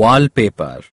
wallpaper.